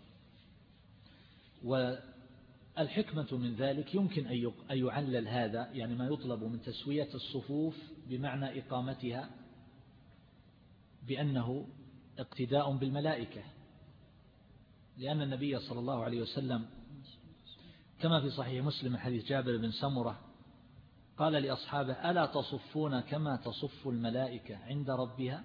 والحكمة من ذلك يمكن أن يعلل هذا يعني ما يطلب من تسوية الصفوف بمعنى إقامتها بأنه اقتداء بالملائكة. لأن النبي صلى الله عليه وسلم كما في صحيح مسلم حديث جابر بن سمرة قال لأصحابه ألا تصفون كما تصف الملائكة عند ربها؟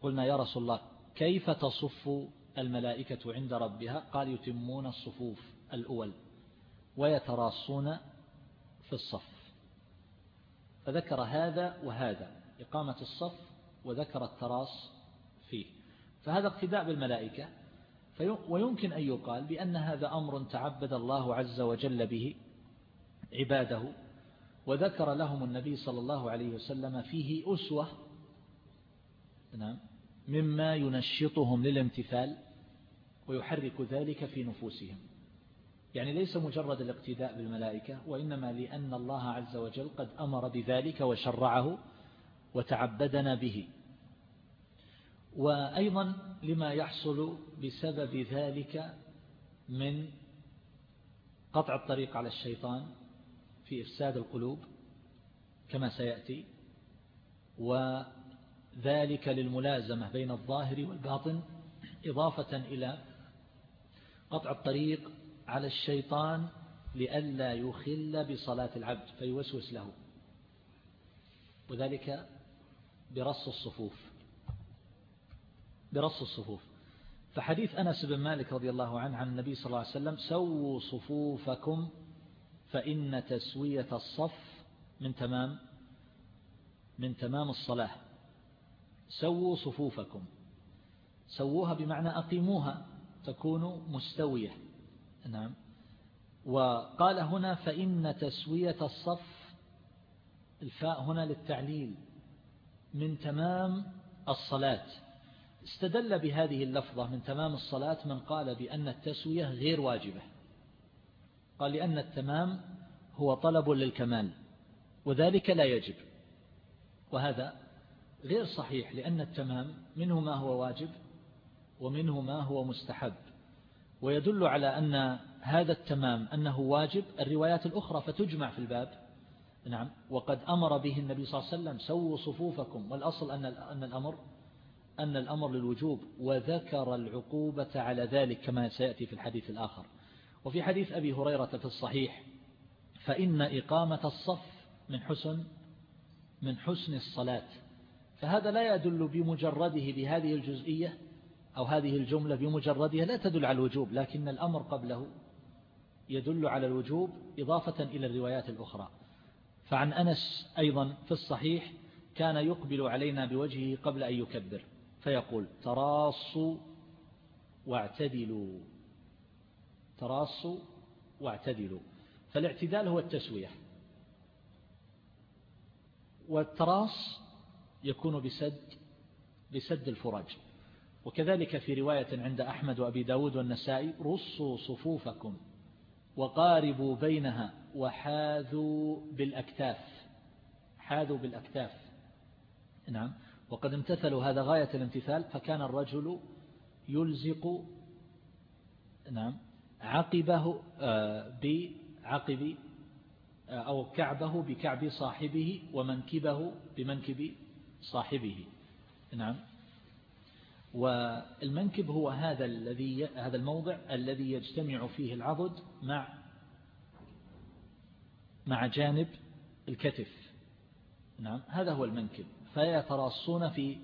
قلنا يا رسول الله كيف تصف الملائكة عند ربها؟ قال يتمون الصفوف الأول. ويتراصون في الصف. فذكر هذا وهذا إقامة الصف وذكر التراص فيه. فهذا اقتداء بالملائكة. ويمكن أن يقال بأن هذا أمر تعبد الله عز وجل به عباده وذكر لهم النبي صلى الله عليه وسلم فيه أسوة نعم مما ينشطهم للامتثال ويحرك ذلك في نفوسهم. يعني ليس مجرد الاقتداء بالملائكة وإنما لأن الله عز وجل قد أمر بذلك وشرعه وتعبدنا به. وأيضا لما يحصل بسبب ذلك من قطع الطريق على الشيطان في إفساد القلوب كما سيأتي وذلك للملازمة بين الظاهر والباطن إضافة إلى قطع الطريق على الشيطان لئلا يخل بصلاة العبد فيوسوس له. وذلك برص الصفوف. برص الصفوف. فحديث أنس بن مالك رضي الله عنه عن النبي صلى الله عليه وسلم سووا صفوفكم فإن تسوية الصف من تمام من تمام الصلاة. سووا صفوفكم. سووها بمعنى أقيموها تكون مستوية. نعم. وقال هنا فإن تسوية الصف الفاء هنا للتعليل من تمام الصلاة. استدل بهذه اللفظة من تمام الصلاة من قال بأن التسوية غير واجبة. قال لأن التمام هو طلب للكمال وذلك لا يجب. وهذا غير صحيح لأن التمام منه ما هو واجب ومنه ما هو مستحب. ويدل على أن هذا التمام أنه واجب. الروايات الأخرى فتجمع في الباب. نعم. وقد أمر به النبي صلى الله عليه وسلم سووا صفوفكم. والأصل أن أن الأمر أن الأمر للوجوب. وذكر العقوبة على ذلك كما سيأتي في الحديث الآخر. وفي حديث أبي هريرة في الصحيح فإن إقامة الصف من حسن من حسن الصلاة. فهذا لا يدل بمجرده بهذه الجزئية. أو هذه الجملة بمجردها لا تدل على الوجوب لكن الأمر قبله يدل على الوجوب إضافة إلى الروايات الأخرى. فعن أنس أيضا في الصحيح كان يقبل علينا بوجهه قبل أن يكبر فيقول تراصوا واعتدلوا. تراصوا واعتدلوا. فالاعتدال هو التسوية. والتراص يكون بسد بسد الفرج. وكذلك في رواية عند أحمد وأبي داود والنسائي رصوا صفوفكم وقاربوا بينها وحاذوا بالأكتاف. حاذوا بالأكتاف. نعم. وقد امتثلوا هذا غاية الامتثال فكان الرجل يلزق نعم عقبه آه، بعقب آه، أو كعبه بكعب صاحبه ومنكبه بمنكب صاحبه. نعم. والمنكب هو هذا الذي هذا الموضع الذي يجتمع فيه العضد مع مع جانب الكتف. نعم هذا هو المنكب. فيتراصون في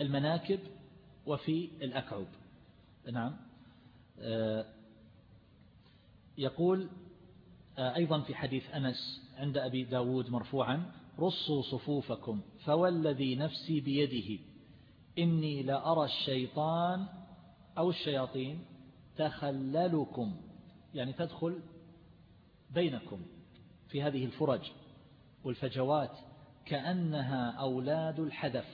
المناكب وفي الأكعب. نعم. آه، يقول آه، أيضا في حديث أنس عند أبي داود مرفوعا رصوا صفوفكم فوالذي نفسي بيده إني لأرى الشيطان أو الشياطين تخللكم يعني تدخل بينكم في هذه الفرج والفجوات كأنها أولاد الحدث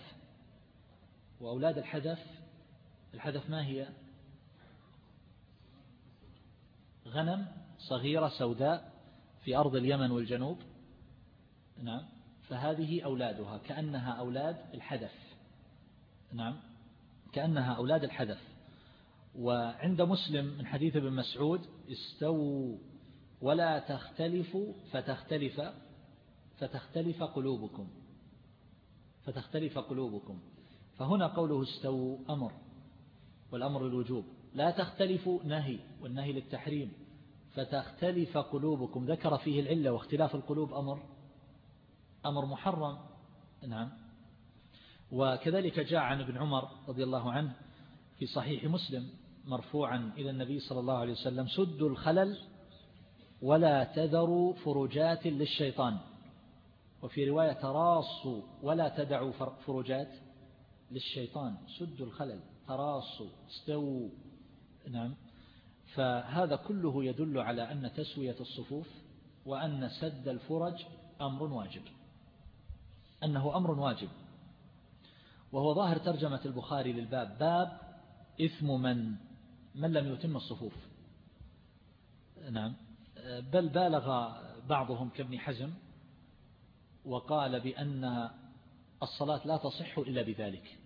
وأولاد الحدث الحدث ما هي؟ غنم صغيرة سوداء في أرض اليمن والجنوب. نعم فهذه أولادها كأنها أولاد الحدث نعم. كأنها أولاد الحدث. وعند مسلم من حديث ابن مسعود استووا ولا تختلفوا فتختلف فتختلف قلوبكم. فتختلف قلوبكم. فهنا قوله استووا أمر والأمر الوجوب. لا تختلفوا نهي والنهي للتحريم. فتختلف قلوبكم. ذكر فيه العلة واختلاف القلوب أمر أمر محرم. نعم. وكذلك جاء عن ابن عمر رضي الله عنه في صحيح مسلم مرفوعا إلى النبي صلى الله عليه وسلم سدوا الخلل ولا تذروا فرجات للشيطان. وفي رواية تراصوا ولا تدعوا فرجات للشيطان. سدوا الخلل تراصوا استووا. نعم. فهذا كله يدل على أن تسوية الصفوف وأن سد الفرج أمر واجب. أنه أمر واجب. وهو ظاهر ترجمة البخاري للباب. باب إثم من؟ من لم يتم الصفوف. نعم. بل بالغ بعضهم كابن حزم وقال بأن الصلاة لا تصح إلا بذلك.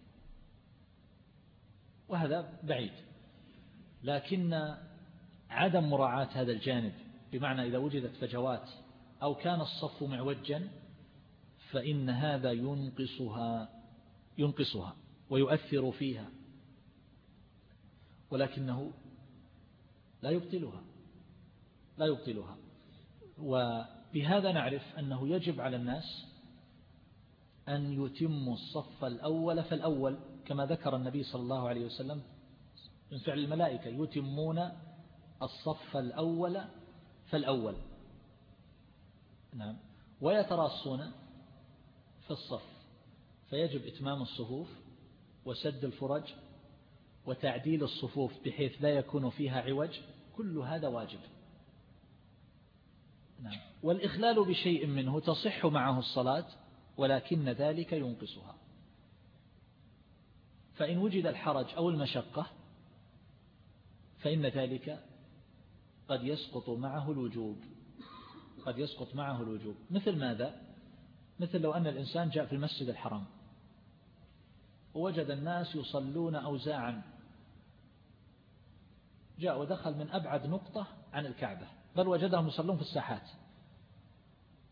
وهذا بعيد. لكن عدم مراعاة هذا الجانب بمعنى إذا وجدت فجوات أو كان الصف معوجا فإن هذا ينقصها. ينقصها ويؤثر فيها ولكنه لا يبطلها لا يبطلها. وبهذا نعرف أنه يجب على الناس أن يتموا الصف الأول فالأول كما ذكر النبي صلى الله عليه وسلم من فعل الملائكة يتمون الصف الأول فالأول. نعم. ويتراصون في الصف. فيجب إتمام الصفوف وسد الفرج وتعديل الصفوف بحيث لا يكون فيها عوج كل هذا واجب. نعم. والإخلال بشيء منه تصح معه الصلاة ولكن ذلك ينقصها. فإن وجد الحرج أو المشقة فإن ذلك قد يسقط معه الوجوب. قد يسقط معه الوجوب. مثل ماذا؟ مثل لو أن الإنسان جاء في المسجد الحرام ووجد الناس يصلون أوزاعا. جاء ودخل من أبعد نقطة عن الكعبة بل وجدهم يصلون في الساحات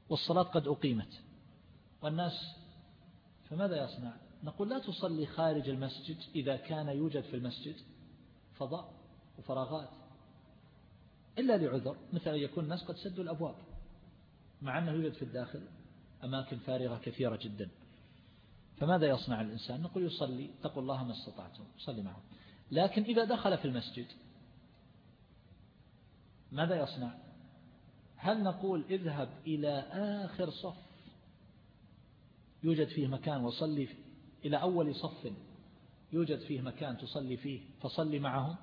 والصلاة قد أقيمت. والناس فماذا يصنع؟ نقول لا تصلي خارج المسجد إذا كان يوجد في المسجد فضاء وفراغات إلا لعذر مثل أن يكون الناس قد سدوا الأبواب مع أنه يوجد في الداخل. أماكن فارغة كثيرة جدا. فماذا يصنع الإنسان؟ نقول يصلي تقول الله ما استطعتم صلي معه. لكن إذا دخل في المسجد ماذا يصنع؟ هل نقول اذهب إلى آخر صف؟ يوجد فيه مكان وصلي إلى أول صف يوجد فيه مكان تصلي فيه فصلي معهم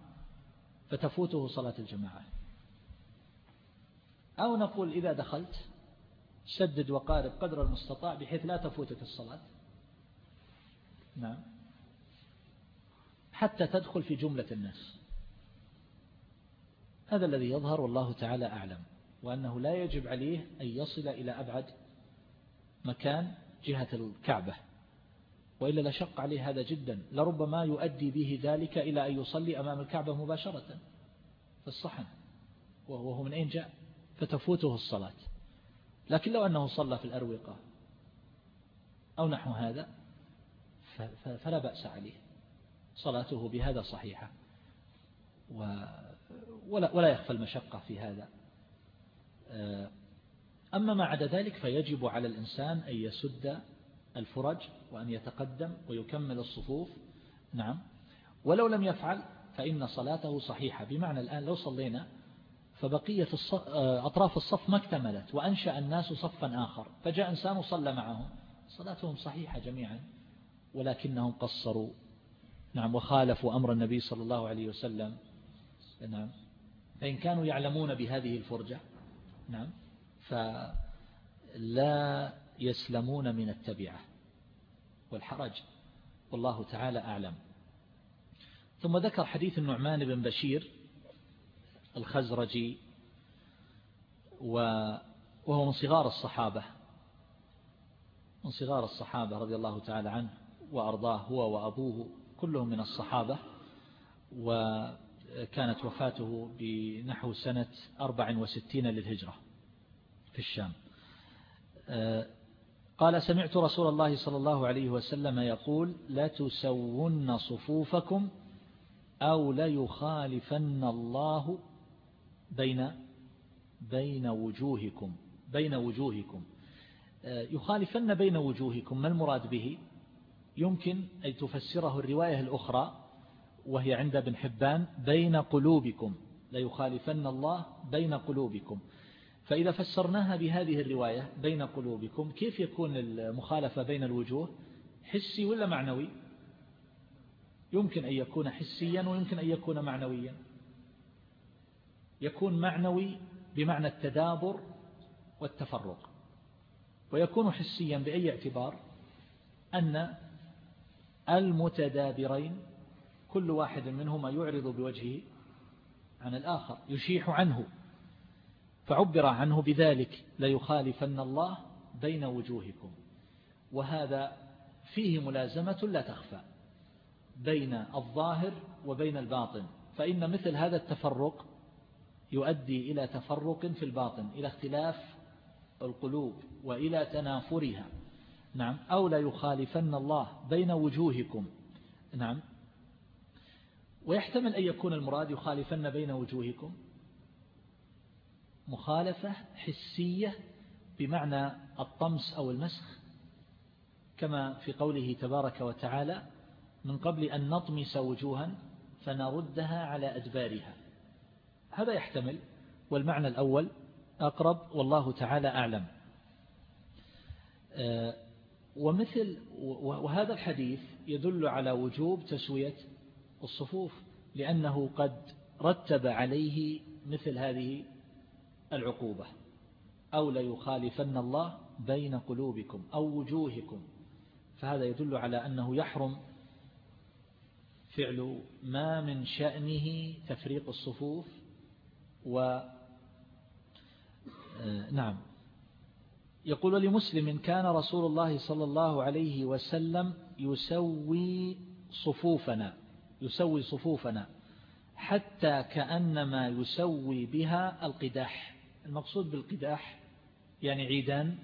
فتفوته صلاة الجماعة. أو نقول إذا دخلت سدد وقارب قدر المستطاع بحيث لا تفوتك الصلاة. نعم. حتى تدخل في جملة الناس. هذا الذي يظهر والله تعالى أعلم وأنه لا يجب عليه أن يصل إلى أبعد مكان جهة الكعبة وإلا لشق عليه هذا جدا لربما يؤدي به ذلك إلى أن يصلي أمام الكعبة مباشرة في الصحن وهو من أين جاء؟ فتفوته الصلاة. لكن لو أنه صلى في الأروقة أو نحو هذا فلا بأس عليه. صلاته بهذا صحيحة. ولا, ولا يخفى المشقة في هذا. أما ما عدا ذلك فيجب على الإنسان أن يسد الفرج وأن يتقدم ويكمل الصفوف. نعم. ولو لم يفعل فإن صلاته صحيحة. بمعنى الآن لو صلينا فبقية أطراف الصف ما اكتملت وأنشأ الناس صفا آخر. فجاء إنسان وصلى معهم. صلاتهم صحيحة جميعا ولكنهم قصروا. نعم وخالفوا أمر النبي صلى الله عليه وسلم. نعم. فإن كانوا يعلمون بهذه الفرجة نعم فلا يسلمون من التبعة. والحرج والله تعالى أعلم. ثم ذكر حديث النعمان بن بشير الخزرجي وهو من صغار الصحابة من صغار الصحابة رضي الله تعالى عنه وأرضاه هو وأبوه كلهم من الصحابة وكانت وفاته بنحو سنة 64 للهجرة في الشام. قال سمعت رسول الله صلى الله عليه وسلم يقول لا تسون صفوفكم أو ليخالفن الله بين بين وجوهكم بين وجوهكم. يخالفن بين وجوهكم. ما المراد به؟ يمكن أن تفسره الرواية الأخرى وهي عند ابن حبان بين قلوبكم. ليخالفن الله بين قلوبكم. فإذا فسرناها بهذه الرواية بين قلوبكم كيف يكون المخالفة بين الوجوه؟ حسي ولا معنوي؟ يمكن أن يكون حسيا ويمكن أن يكون معنويا. يكون معنوي بمعنى التدابر والتفرق. ويكون حسيا بأي اعتبار؟ أن المتدابرين كل واحد منهما يعرض بوجهه عن الآخر يشيح عنه. فعبر عنه بذلك ليخالفن الله بين وجوهكم. وهذا فيه ملازمة لا تخفى بين الظاهر وبين الباطن. فإن مثل هذا التفرق يؤدي إلى تفرق في الباطن إلى اختلاف القلوب وإلى تنافرها. نعم. أو لا يخالفن الله بين وجوهكم. نعم. ويحتمل أن يكون المراد يخالفن بين وجوهكم. مخالفة حسية بمعنى الطمس أو المسخ كما في قوله تبارك وتعالى من قبل أن نطمس وجوها فنردها على أدبارها. هذا يحتمل والمعنى الأول أقرب والله تعالى أعلم. آه، ومثل وهذا الحديث يدل على وجوب تسوية الصفوف لأنه قد رتب عليه مثل هذه العقوبة. أو ليخالفن الله بين قلوبكم أو وجوهكم. فهذا يدل على أنه يحرم فعل ما من شأنه تفريق الصفوف و آه، نعم. يقول لمسلم كان رسول الله صلى الله عليه وسلم يسوي صفوفنا يسوي صفوفنا حتى كأنما يسوي بها القداح. المقصود بالقداح يعني عيدان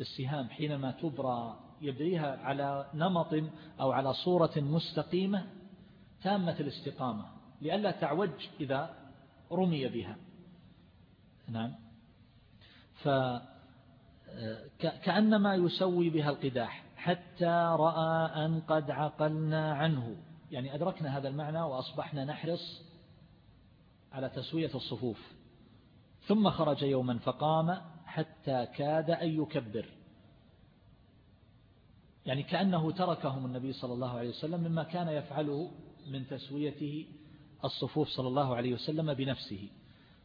السهام حينما تبرى يبريها على نمط أو على صورة مستقيمة تامة الاستقامة لئلا تعوج إذا رمي بها. نعم. فكأنما يسوي بها القداح حتى رأى أن قد عقلنا عنه. يعني أدركنا هذا المعنى وأصبحنا نحرص على تسوية الصفوف. ثم خرج يوما فقام حتى كاد أن يكبر. يعني كأنه تركهم النبي صلى الله عليه وسلم مما كان يفعله من تسويته الصفوف صلى الله عليه وسلم بنفسه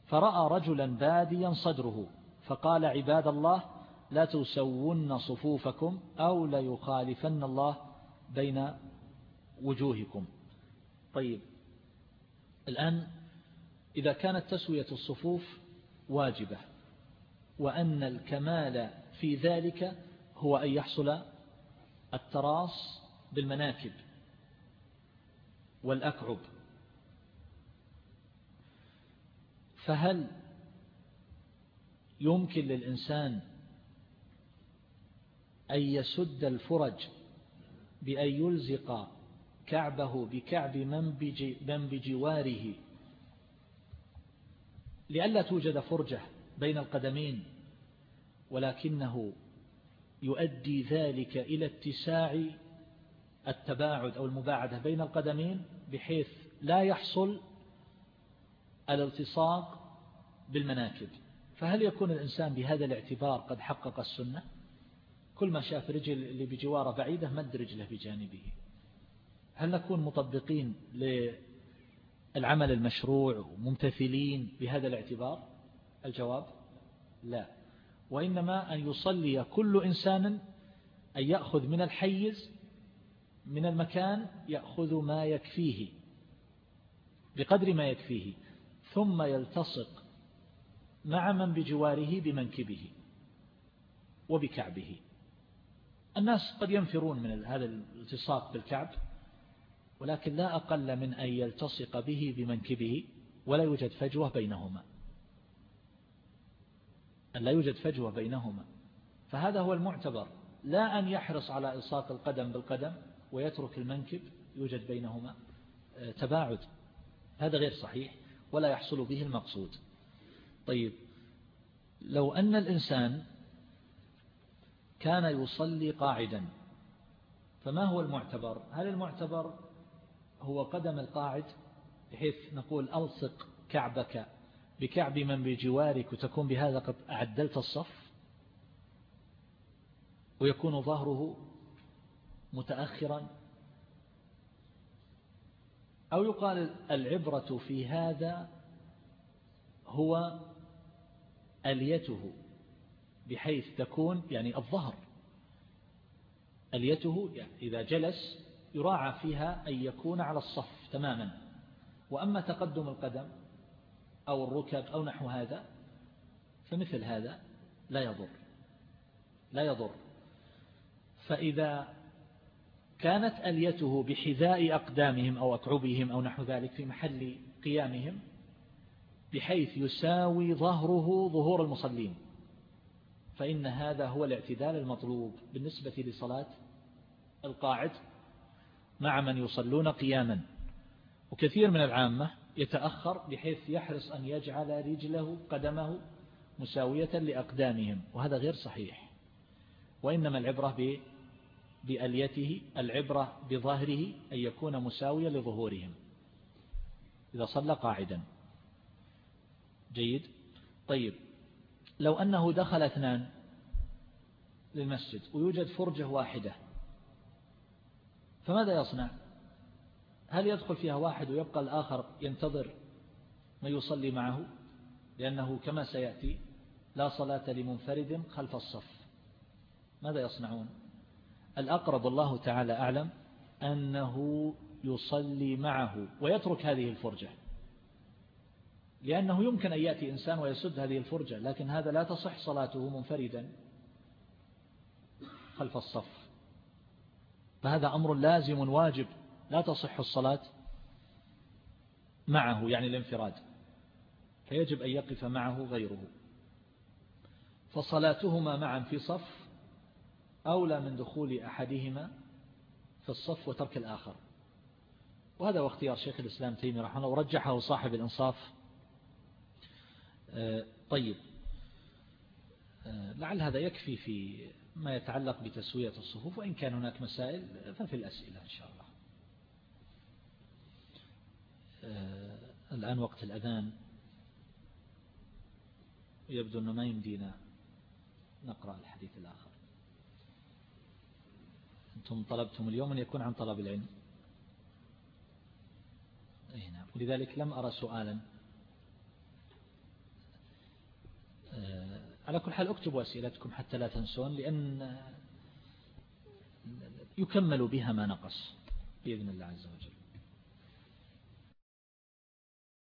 فرأى رجلا باديا صدره فقال عباد الله لا تسون صفوفكم أو ليخالفن الله بين وجوهكم. طيب الآن إذا كانت تسوية الصفوف واجبة وأن الكمال في ذلك هو أن يحصل التراص بالمناكب والأكعب. فهل يمكن للإنسان أن يسد الفرج بأن يلزق كعبه بكعب من بجواره لئلا توجد فرجة بين القدمين ولكنه يؤدي ذلك إلى اتساع التباعد أو المباعدة بين القدمين بحيث لا يحصل الالتصاق بالمناكب. فهل يكون الإنسان بهذا الاعتبار قد حقق السنة؟ كل ما شاف رجل اللي بجواره بعيدة مد رجله بجانبه. هل نكون مطبقين للعمل المشروع وممتثلين بهذا الاعتبار؟ الجواب لا. وإنما أن يصلي كل إنسان أن يأخذ من الحيز من المكان يأخذ ما يكفيه بقدر ما يكفيه ثم يلتصق مع من بجواره بمنكبه وبكعبه. الناس قد ينفرون من هذا الالتصاق بالكعب ولكن لا أقل من أن يلتصق به بمنكبه ولا يوجد فجوة بينهما. أن لا يوجد فجوة بينهما. فهذا هو المعتبر. لا أن يحرص على إلصاق القدم بالقدم ويترك المنكب يوجد بينهما آه، تباعد. هذا غير صحيح ولا يحصل به المقصود. طيب لو أن الإنسان كان يصلي قاعدا فما هو المعتبر؟ هل المعتبر هو قدم القاعد بحيث نقول ألصق كعبك بكعب من بجوارك وتكون بهذا قد أعدلت الصف؟ ويكون ظهره متأخرا؟ أو يقال العبرة في هذا هو أليته بحيث تكون يعني الظهر. أليته يعني إذا جلس يراعى فيها أن يكون على الصف تماما. وأما تقدم القدم أو الركب أو نحو هذا فمثل هذا لا يضر. لا يضر. فإذا كانت أليته بحذاء أقدامهم أو أكعبهم أو نحو ذلك في محل قيامهم بحيث يساوي ظهره ظهور المصلين. فإن هذا هو الاعتدال المطلوب بالنسبة لصلاة القاعد مع من يصلون قياما. وكثير من العامة يتأخر بحيث يحرص أن يجعل رجله قدمه مساوية لأقدامهم وهذا غير صحيح. وإنما العبرة بأليته العبرة بظهره أن يكون مساويا لظهورهم. إذا صلى قاعدا. جيد. طيب لو أنه دخل اثنان للمسجد ويوجد فرجة واحدة فماذا يصنع؟ هل يدخل فيها واحد ويبقى الآخر ينتظر ما يصلي معه؟ لأنه كما سيأتي لا صلاة لمنفرد خلف الصف. ماذا يصنعون؟ الأقرب الله تعالى أعلم أنه يصلي معه ويترك هذه الفرجة. لأنه يمكن أن يأتي إنسان ويسد هذه الفرجة لكن هذا لا تصح صلاته منفردا خلف الصف. فهذا أمر لازم واجب لا تصح الصلاة معه يعني الانفراد فيجب أن يقف معه غيره. فصلاتهما معا في صف أولى من دخول أحدهما في الصف وترك الآخر. وهذا هو اختيار شيخ الإسلام تيمي رحمه الله ورجحه صاحب الإنصاف طيب. آه، لعل هذا يكفي في ما يتعلق بتسوية الصفوف وإن كان هناك مسائل ففي الأسئلة إن شاء الله. آه، الآن وقت الأذان. يبدو أنه ما يمدينا نقرأ الحديث الآخر. أنتم طلبتم اليوم أن يكون عن طلب العلم. نعم. ولذلك لم أرى سؤالا. على كل حال اكتبوا أسئلتكم حتى لا تنسون لأن يكمل بها ما نقص بإذن الله عز وجل.